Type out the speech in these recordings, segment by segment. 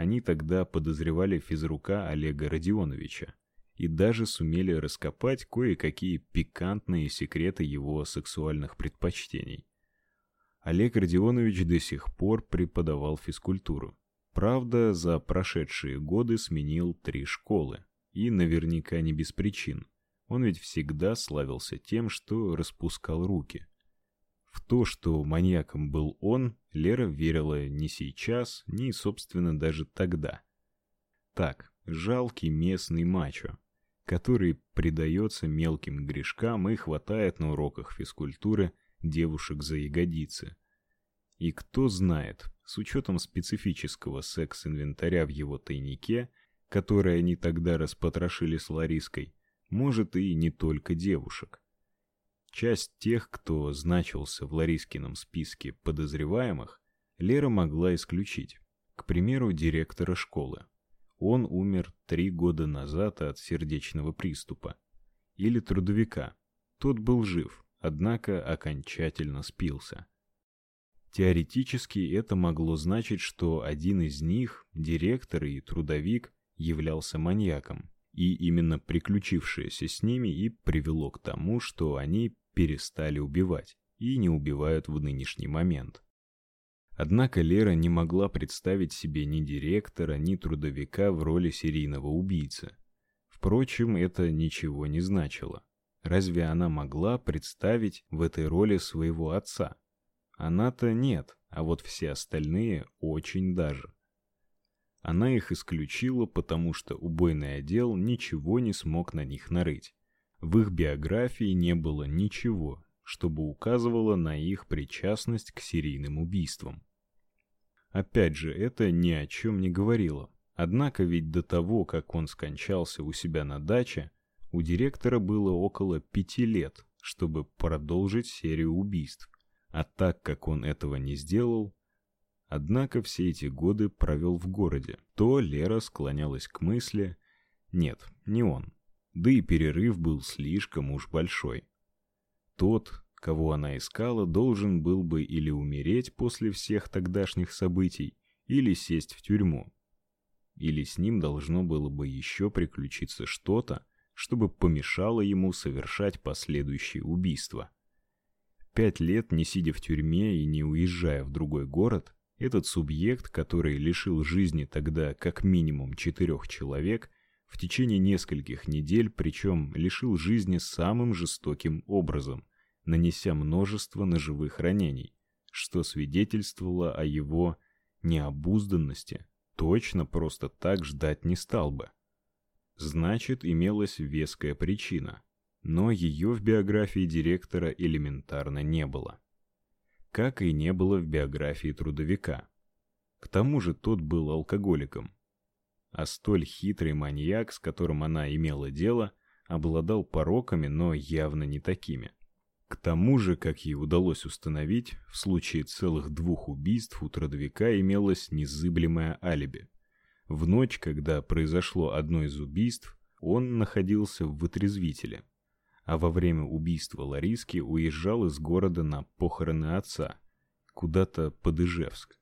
Они тогда подозревали физрука Олега Родионовича и даже сумели раскопать кое-какие пикантные секреты его сексуальных предпочтений. Олег Родионович до сих пор преподавал физкультуру. Правда, за прошедшие годы сменил три школы, и наверняка не без причин. Он ведь всегда славился тем, что распускал руки. В то, что маньяком был он, Лера верила не сейчас, ни, собственно, даже тогда. Так, жалкий местный мачо, который предается мелким грешкам и хватает на уроках физкультуры девушек за ягодицы. И кто знает, с учетом специфического секс-инвентаря в его тайнике, который они тогда распотрошили с Лариской, может и не только девушек. Часть тех, кто значился в Ларискином списке подозреваемых, Лера могла исключить. К примеру, директора школы. Он умер три года назад от сердечного приступа. Или трудовика. Тот был жив, однако окончательно спился. Теоретически это могло значить, что один из них, директор и трудовик, являлся маньяком, и именно приключившееся с ними и привело к тому, что они перестали убивать и не убивают в нынешний момент. Однако Лера не могла представить себе ни директора, ни трудовика в роли серийного убийцы. Впрочем, это ничего не значило. Разве она могла представить в этой роли своего отца? Она-то нет, а вот все остальные очень даже. Она их исключила, потому что убойный отдел ничего не смог на них нарыть. В их биографии не было ничего, чтобы указывало на их причастность к серийным убийствам. Опять же, это ни о чем не говорило. Однако ведь до того, как он скончался у себя на даче, у директора было около пяти лет, чтобы продолжить серию убийств. А так как он этого не сделал, Однако все эти годы провел в городе. То Лера склонялась к мысли: нет, не он. Да и перерыв был слишком уж большой. Тот, кого она искала, должен был бы или умереть после всех тогдашних событий, или сесть в тюрьму. Или с ним должно было бы еще приключиться что-то, чтобы помешало ему совершать последующие убийства. Пять лет не сидя в тюрьме и не уезжая в другой город, этот субъект, который лишил жизни тогда как минимум четырех человек, в течение нескольких недель, причем лишил жизни самым жестоким образом, нанеся множество ножевых ранений, что свидетельствовало о его необузданности, точно просто так ждать не стал бы. Значит, имелась веская причина, но ее в биографии директора элементарно не было как и не было в биографии трудовика. К тому же тот был алкоголиком. А столь хитрый маньяк, с которым она имела дело, обладал пороками, но явно не такими. К тому же, как ей удалось установить, в случае целых двух убийств у трудовика имелось незыблемое алиби. В ночь, когда произошло одно из убийств, он находился в вытрезвителе а во время убийства Лариски уезжал из города на похороны отца, куда-то под Ижевск.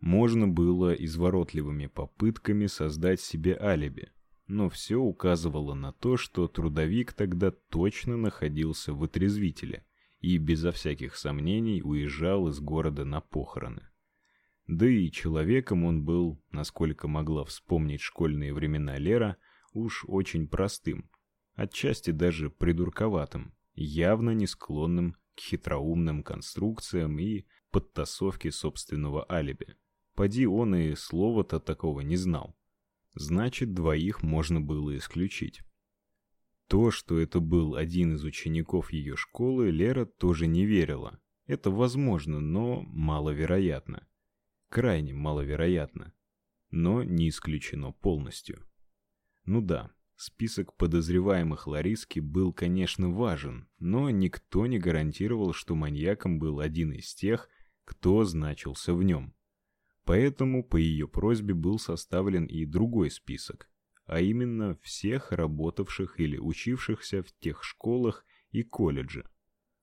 Можно было изворотливыми попытками создать себе алиби, но все указывало на то, что трудовик тогда точно находился в отрезвителе и безо всяких сомнений уезжал из города на похороны. Да и человеком он был, насколько могла вспомнить школьные времена Лера, уж очень простым, отчасти даже придурковатым, явно не склонным к хитроумным конструкциям и подтасовке собственного алиби. Поди он и слова-то такого не знал. Значит, двоих можно было исключить. То, что это был один из учеников ее школы, Лера тоже не верила. Это возможно, но маловероятно. Крайне маловероятно. Но не исключено полностью. Ну да, Список подозреваемых Лариски был, конечно, важен, но никто не гарантировал, что маньяком был один из тех, кто значился в нем. Поэтому по ее просьбе был составлен и другой список, а именно всех работавших или учившихся в тех школах и колледже,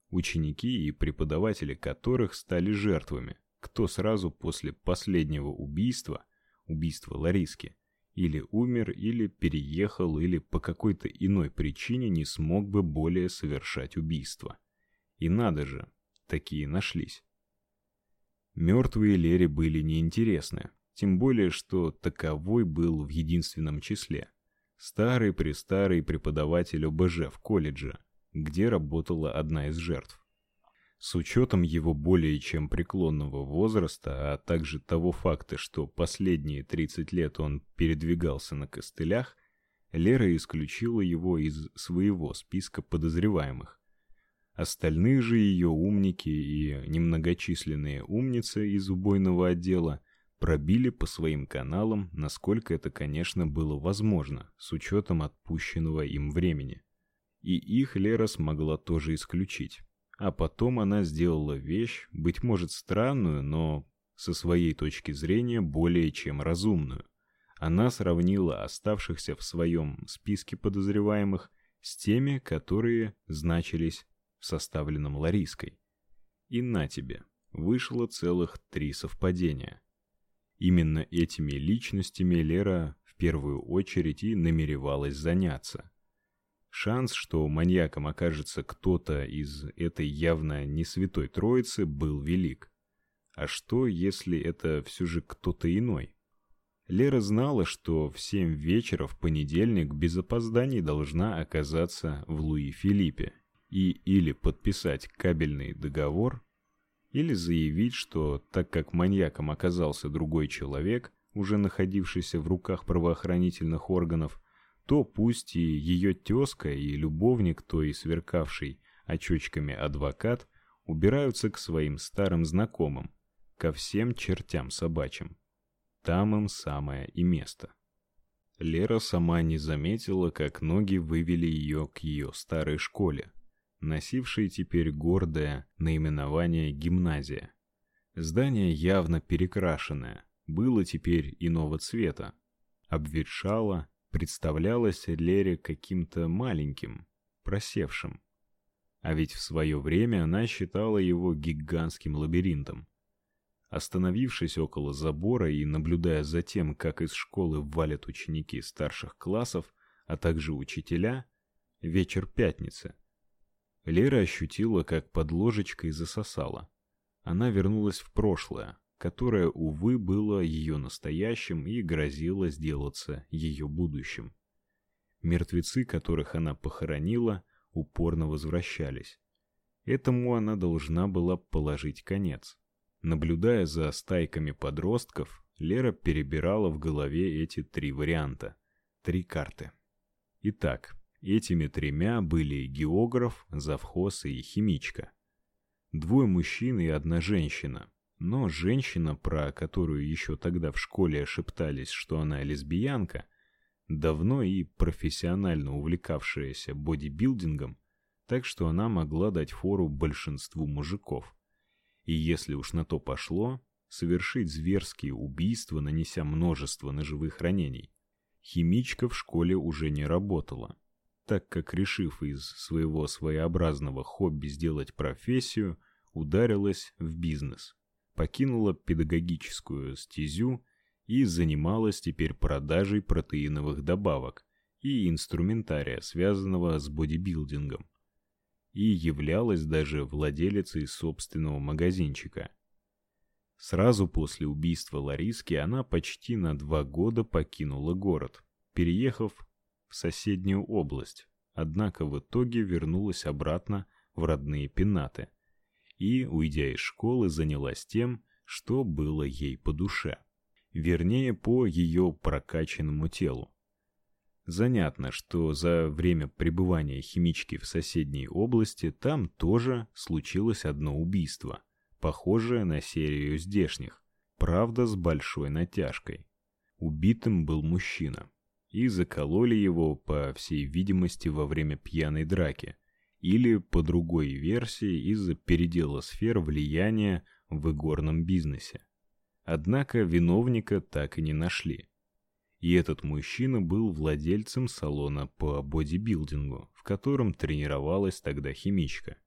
ученики и преподаватели которых стали жертвами, кто сразу после последнего убийства убийства Лариски, или умер, или переехал, или по какой-то иной причине не смог бы более совершать убийства. И надо же, такие нашлись. Мертвые Лере были неинтересны, тем более, что таковой был в единственном числе. Старый-престарый преподаватель ОБЖ в колледже, где работала одна из жертв. С учетом его более чем преклонного возраста, а также того факта, что последние 30 лет он передвигался на костылях, Лера исключила его из своего списка подозреваемых. Остальные же ее умники и немногочисленные умницы из убойного отдела пробили по своим каналам, насколько это, конечно, было возможно, с учетом отпущенного им времени. И их Лера смогла тоже исключить. А потом она сделала вещь, быть может странную, но со своей точки зрения более чем разумную. Она сравнила оставшихся в своем списке подозреваемых с теми, которые значились составленном Лариской. И на тебе, вышло целых три совпадения. Именно этими личностями Лера в первую очередь и намеревалась заняться. Шанс, что маньяком окажется кто-то из этой явно не святой троицы, был велик. А что, если это все же кто-то иной? Лера знала, что в семь вечера в понедельник без опозданий должна оказаться в Луи-Филиппе и или подписать кабельный договор, или заявить, что так как маньяком оказался другой человек, уже находившийся в руках правоохранительных органов, то пусть и ее тёзка и любовник, то и сверкавший очочками адвокат, убираются к своим старым знакомым, ко всем чертям собачьим. Там им самое и место. Лера сама не заметила, как ноги вывели ее к ее старой школе, носившей теперь гордое наименование гимназия. Здание явно перекрашенное, было теперь иного цвета, обветшало представлялось Лере каким-то маленьким, просевшим. А ведь в свое время она считала его гигантским лабиринтом. Остановившись около забора и наблюдая за тем, как из школы валят ученики старших классов, а также учителя, вечер пятницы, Лера ощутила, как под ложечкой засосала. Она вернулась в прошлое, которое, увы, было ее настоящим и грозило сделаться ее будущим. Мертвецы, которых она похоронила, упорно возвращались. Этому она должна была положить конец. Наблюдая за стайками подростков, Лера перебирала в голове эти три варианта, три карты. Итак, этими тремя были географ, завхоз и химичка. Двое мужчин и одна женщина, но женщина, про которую еще тогда в школе шептались, что она лесбиянка, давно и профессионально увлекавшаяся бодибилдингом, так что она могла дать фору большинству мужиков. И если уж на то пошло, совершить зверские убийства, нанеся множество ножевых ранений. Химичка в школе уже не работала, так как, решив из своего своеобразного хобби сделать профессию, ударилась в бизнес покинула педагогическую стезю и занималась теперь продажей протеиновых добавок и инструментария, связанного с бодибилдингом, и являлась даже владелицей собственного магазинчика. Сразу после убийства Лариски она почти на два года покинула город, переехав соседнюю область, однако в итоге вернулась обратно в родные Пенаты – и, уйдя из школы, занялась тем, что было ей по душе, вернее, по ее прокачанному телу. Занятно, что за время пребывания химички в соседней области там тоже случилось одно убийство, похожее на серию здешних, правда, с большой натяжкой. Убитым был мужчина, и закололи его, по всей видимости, во время пьяной драки, или, по другой версии, из-за передела сфер влияния в игорном бизнесе. Однако виновника так и не нашли. И этот мужчина был владельцем салона по бодибилдингу, в котором тренировалась тогда химичка.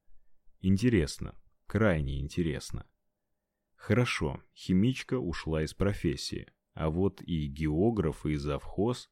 Интересно, крайне интересно. Хорошо, химичка ушла из профессии, А вот и географ, и завхоз